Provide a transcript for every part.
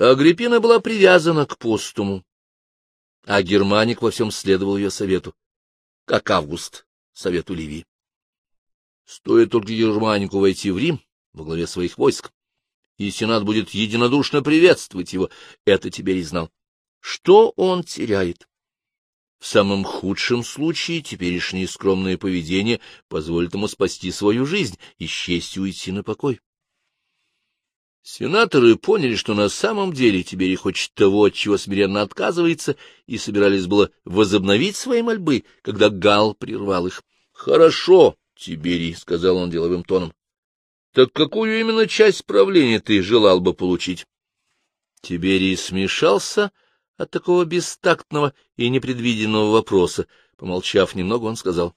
Агриппина была привязана к постуму, а Германик во всем следовал ее совету, как Август совету Ливии. Стоит только Германику войти в Рим во главе своих войск, и Сенат будет единодушно приветствовать его, это Тиберий знал. Что он теряет? В самом худшем случае теперешнее скромное поведение позволит ему спасти свою жизнь и с честью уйти на покой. Сенаторы поняли, что на самом деле Тиберий хочет того, от чего смиренно отказывается, и собирались было возобновить свои мольбы, когда Гал прервал их. — Хорошо, Тиберий, — сказал он деловым тоном. — Так какую именно часть правления ты желал бы получить? Тиберий смешался от такого бестактного и непредвиденного вопроса. Помолчав немного, он сказал.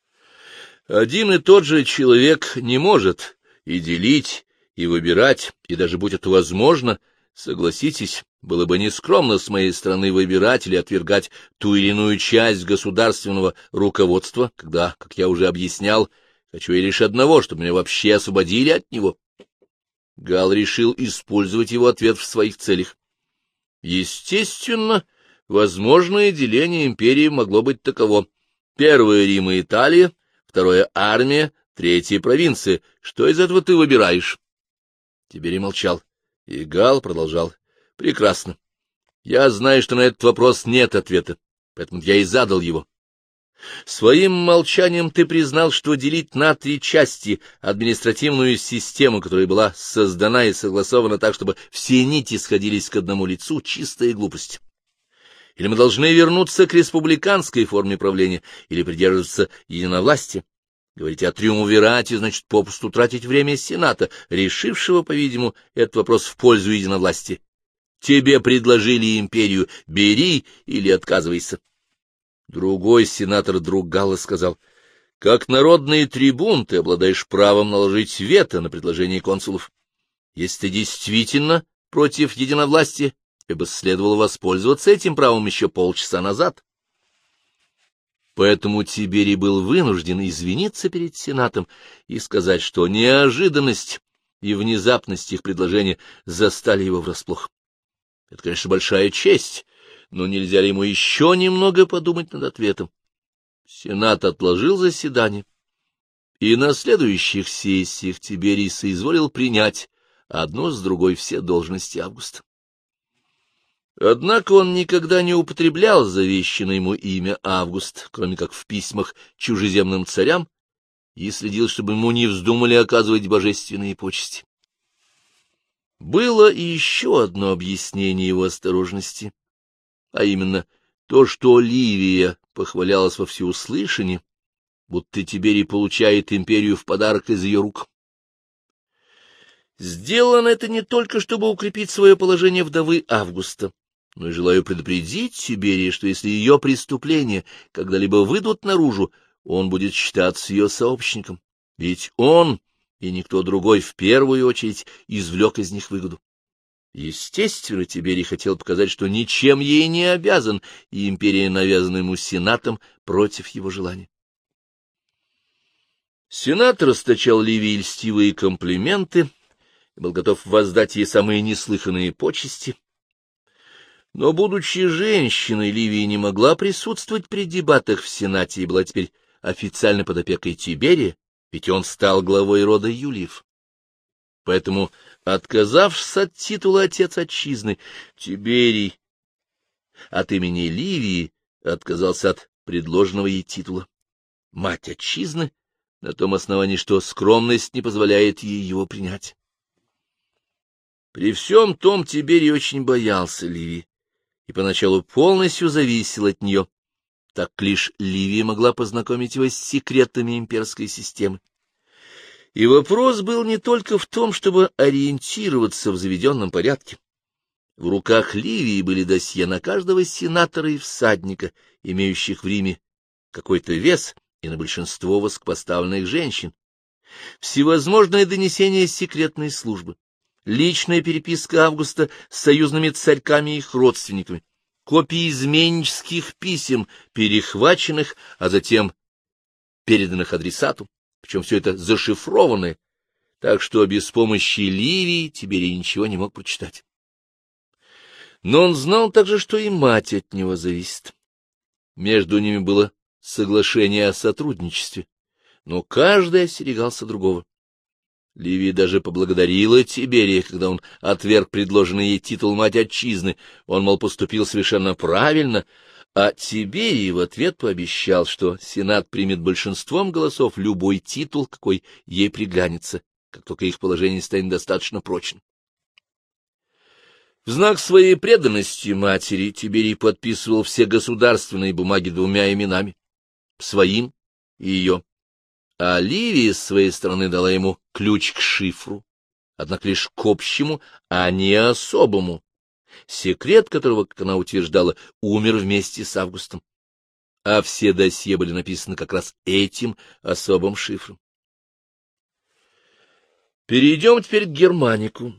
— Один и тот же человек не может и делить, и выбирать, и даже будь это возможно, согласитесь, было бы нескромно с моей стороны выбирать или отвергать ту или иную часть государственного руководства, когда, как я уже объяснял, хочу я лишь одного, чтобы меня вообще освободили от него. Гал решил использовать его ответ в своих целях. Естественно, возможное деление империи могло быть таково. Первое — Рим и Италия, второе — армия, третья — провинция. Что из этого ты выбираешь? Тиберий молчал. И Гал продолжал. — Прекрасно. Я знаю, что на этот вопрос нет ответа, поэтому я и задал его. Своим молчанием ты признал, что делить на три части административную систему, которая была создана и согласована так, чтобы все нити сходились к одному лицу, чистая глупость. Или мы должны вернуться к республиканской форме правления, или придерживаться единовластия. Говорите о триумвирате, значит, попусту тратить время Сената, решившего, по-видимому, этот вопрос в пользу единовластия. Тебе предложили империю, бери или отказывайся. Другой сенатор друг Галла сказал, — Как народный трибун ты обладаешь правом наложить вето на предложение консулов. Если ты действительно против единовластия, тебе бы следовало воспользоваться этим правом еще полчаса назад. Поэтому Тиберий был вынужден извиниться перед Сенатом и сказать, что неожиданность и внезапность их предложения застали его врасплох. Это, конечно, большая честь, но нельзя ли ему еще немного подумать над ответом? Сенат отложил заседание, и на следующих сессиях Тиберий соизволил принять одну с другой все должности Августа. Однако он никогда не употреблял завещанное ему имя Август, кроме как в письмах чужеземным царям, и следил, чтобы ему не вздумали оказывать божественные почести. Было и еще одно объяснение его осторожности — а именно то, что Ливия похвалялась во всеуслышание, будто Тиберий получает империю в подарок из ее рук. Сделано это не только, чтобы укрепить свое положение вдовы Августа, но желаю предупредить Тиберия, что если ее преступления когда-либо выйдут наружу, он будет считаться ее сообщником, ведь он и никто другой в первую очередь извлек из них выгоду. Естественно, Тиберий хотел показать, что ничем ей не обязан, и империя навязана ему сенатом против его желания. Сенат расточал Ливии льстивые комплименты был готов воздать ей самые неслыханные почести. Но, будучи женщиной, Ливия не могла присутствовать при дебатах в Сенате и была теперь официально под опекой Тиберия, ведь он стал главой рода Юлиев. Поэтому Отказавшись от титула отец отчизны, Тиберий от имени Ливии отказался от предложенного ей титула. Мать отчизны на том основании, что скромность не позволяет ей его принять. При всем том Тиберий очень боялся Ливии и поначалу полностью зависел от нее, так лишь Ливия могла познакомить его с секретами имперской системы. И вопрос был не только в том, чтобы ориентироваться в заведенном порядке. В руках Ливии были досье на каждого сенатора и всадника, имеющих в Риме какой-то вес, и на большинство воскопоставленных женщин. Всевозможные донесения секретной службы, личная переписка Августа с союзными царьками и их родственниками, копии изменнических писем, перехваченных, а затем переданных адресату причем все это зашифрованное, так что без помощи Ливии Тиберий ничего не мог прочитать. Но он знал также, что и мать от него зависит. Между ними было соглашение о сотрудничестве, но каждый остерегался другого. Ливия даже поблагодарила Тиберия, когда он отверг предложенный ей титул «Мать Отчизны». Он, мол, поступил совершенно правильно, а Тиберий в ответ пообещал, что Сенат примет большинством голосов любой титул, какой ей приглянется, как только их положение станет достаточно прочным. В знак своей преданности матери Тиберий подписывал все государственные бумаги двумя именами — своим и ее. А Ливия с своей стороны дала ему ключ к шифру, однако лишь к общему, а не особому, секрет которого, как она утверждала, умер вместе с Августом. А все досье были написаны как раз этим особым шифром. Перейдем теперь к Германику.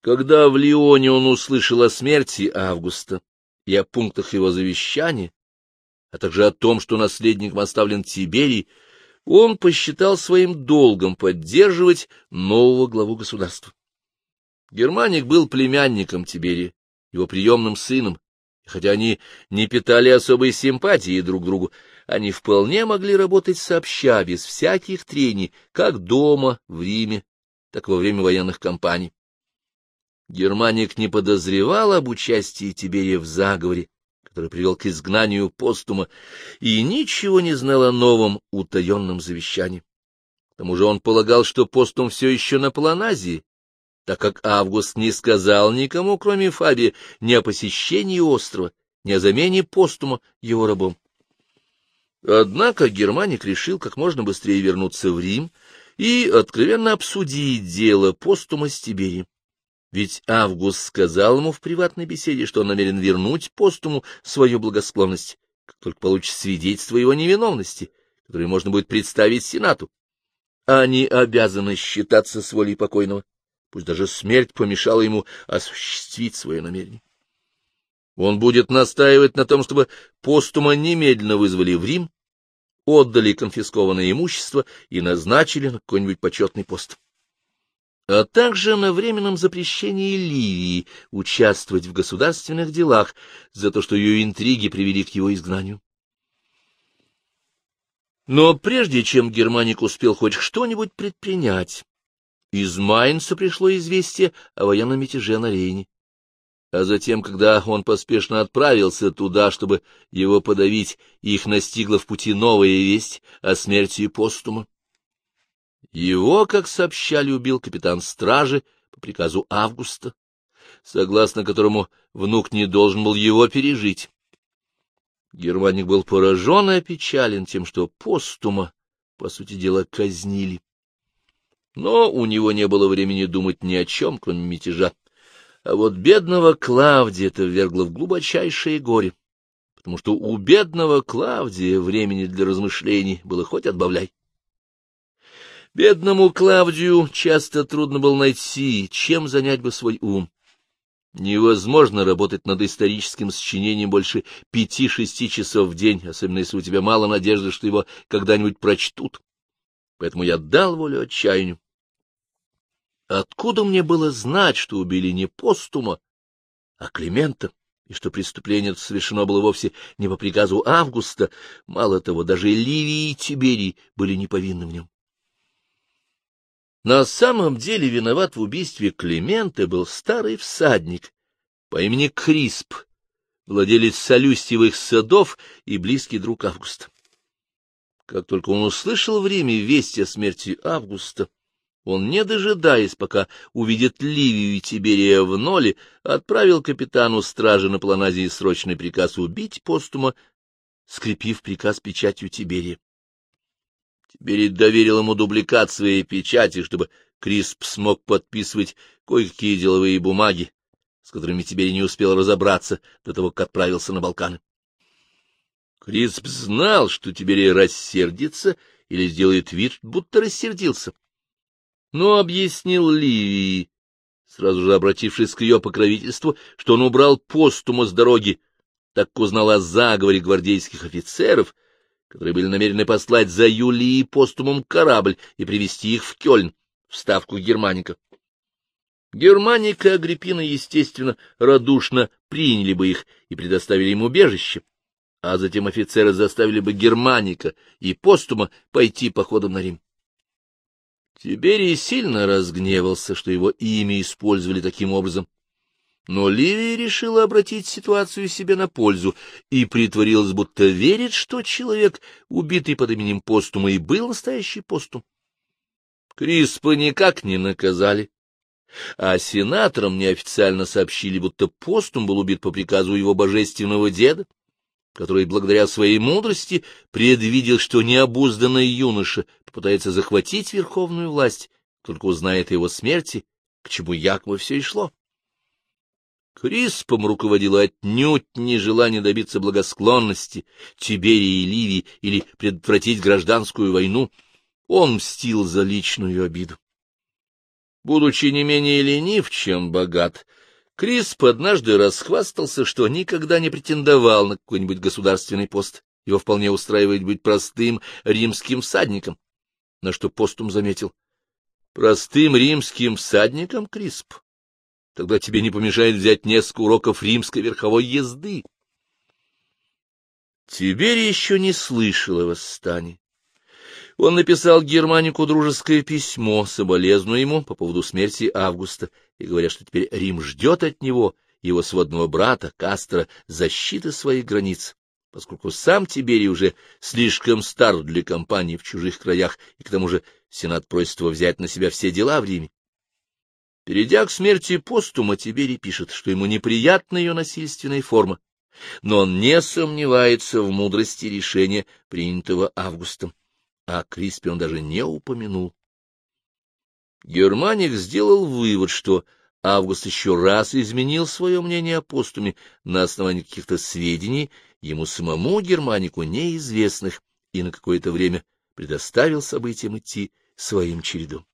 Когда в Лионе он услышал о смерти Августа и о пунктах его завещания, а также о том, что наследником оставлен Тиберий, он посчитал своим долгом поддерживать нового главу государства. Германик был племянником Тиберия, его приемным сыном, и хотя они не питали особой симпатии друг к другу, они вполне могли работать сообща, без всяких трений, как дома, в Риме, так и во время военных кампаний. Германик не подозревал об участии Тиберия в заговоре, который привел к изгнанию постума, и ничего не знал о новом утаенном завещании. К тому же он полагал, что постум все еще на Планазии, так как Август не сказал никому, кроме Фабия, ни о посещении острова, ни о замене постума его рабом. Однако Германик решил как можно быстрее вернуться в Рим и откровенно обсудить дело постума с Тиберием. Ведь Август сказал ему в приватной беседе, что он намерен вернуть постуму свою благосклонность, как только получит свидетельство его невиновности, которое можно будет представить Сенату. Они обязаны считаться с волей покойного, пусть даже смерть помешала ему осуществить свое намерение. Он будет настаивать на том, чтобы постума немедленно вызвали в Рим, отдали конфискованное имущество и назначили на какой-нибудь почетный пост а также на временном запрещении Ливии участвовать в государственных делах за то, что ее интриги привели к его изгнанию. Но прежде чем Германик успел хоть что-нибудь предпринять, из Майнца пришло известие о военном мятеже на Рейне. А затем, когда он поспешно отправился туда, чтобы его подавить, их настигла в пути новая весть о смерти Постума. Его, как сообщали, убил капитан стражи по приказу Августа, согласно которому внук не должен был его пережить. Германик был поражен и опечален тем, что постума, по сути дела, казнили. Но у него не было времени думать ни о чем, кроме мятежа. А вот бедного Клавдия это ввергло в глубочайшее горе, потому что у бедного Клавдия времени для размышлений было хоть отбавляй. Бедному Клавдию часто трудно было найти, чем занять бы свой ум. Невозможно работать над историческим сочинением больше пяти-шести часов в день, особенно если у тебя мало надежды, что его когда-нибудь прочтут. Поэтому я дал волю отчаянию. Откуда мне было знать, что убили не Постума, а Климента, и что преступление совершено было вовсе не по приказу Августа? Мало того, даже Ливий и Тиберий были неповинны в нем. На самом деле виноват в убийстве Климента был старый всадник по имени Крисп, владелец Солюстьевых садов и близкий друг Августа. Как только он услышал в Риме весть о смерти Августа, он, не дожидаясь, пока увидит Ливию и Тиберия в ноле, отправил капитану стражи на Планазии срочный приказ убить постума, скрепив приказ печатью Тиберия. Тиберий доверил ему дубликат своей печати, чтобы Крисп смог подписывать кое-какие деловые бумаги, с которыми Тиберий не успел разобраться до того, как отправился на Балканы. Крисп знал, что Тиберий рассердится или сделает вид, будто рассердился. Но объяснил Ливии, сразу же обратившись к ее покровительству, что он убрал постума с дороги, так как узнал о заговоре гвардейских офицеров, которые были намерены послать за Юлией постумом корабль и привести их в Кёльн, в ставку Германика. Германика Агриппина, естественно, радушно приняли бы их и предоставили им убежище, а затем офицеры заставили бы Германика и Постума пойти походом на Рим. Тиберий сильно разгневался, что его имя использовали таким образом, но Ливия решила обратить ситуацию себе на пользу и притворилась, будто верит, что человек, убитый под именем Постума, и был настоящий Постум. Криспа никак не наказали, а сенаторам неофициально сообщили, будто Постум был убит по приказу его божественного деда, который, благодаря своей мудрости, предвидел, что необузданный юноша попытается захватить верховную власть, только узнает о его смерти, к чему якобы все и шло. Криспом руководило отнюдь не желание добиться благосклонности Тиберии и Ливии или предотвратить гражданскую войну. Он мстил за личную обиду. Будучи не менее ленив, чем богат, Крисп однажды расхвастался, что никогда не претендовал на какой-нибудь государственный пост. Его вполне устраивает быть простым римским всадником. На что постум заметил. Простым римским всадником, Крисп? Тогда тебе не помешает взять несколько уроков римской верховой езды. Теперь еще не слышал о восстании. Он написал Германику дружеское письмо, соболезную ему по поводу смерти Августа, и говоря, что теперь Рим ждет от него, его сводного брата, Кастера, защиты своих границ, поскольку сам Тиберий уже слишком стар для кампании в чужих краях, и к тому же Сенат просит его взять на себя все дела в Риме. Перейдя к смерти постума, Тиберий пишет, что ему неприятна ее насильственная форма, но он не сомневается в мудрости решения, принятого Августом а Криспи он даже не упомянул. Германик сделал вывод, что Август еще раз изменил свое мнение о постуме на основании каких-то сведений, ему самому Германику неизвестных, и на какое-то время предоставил событиям идти своим чередом.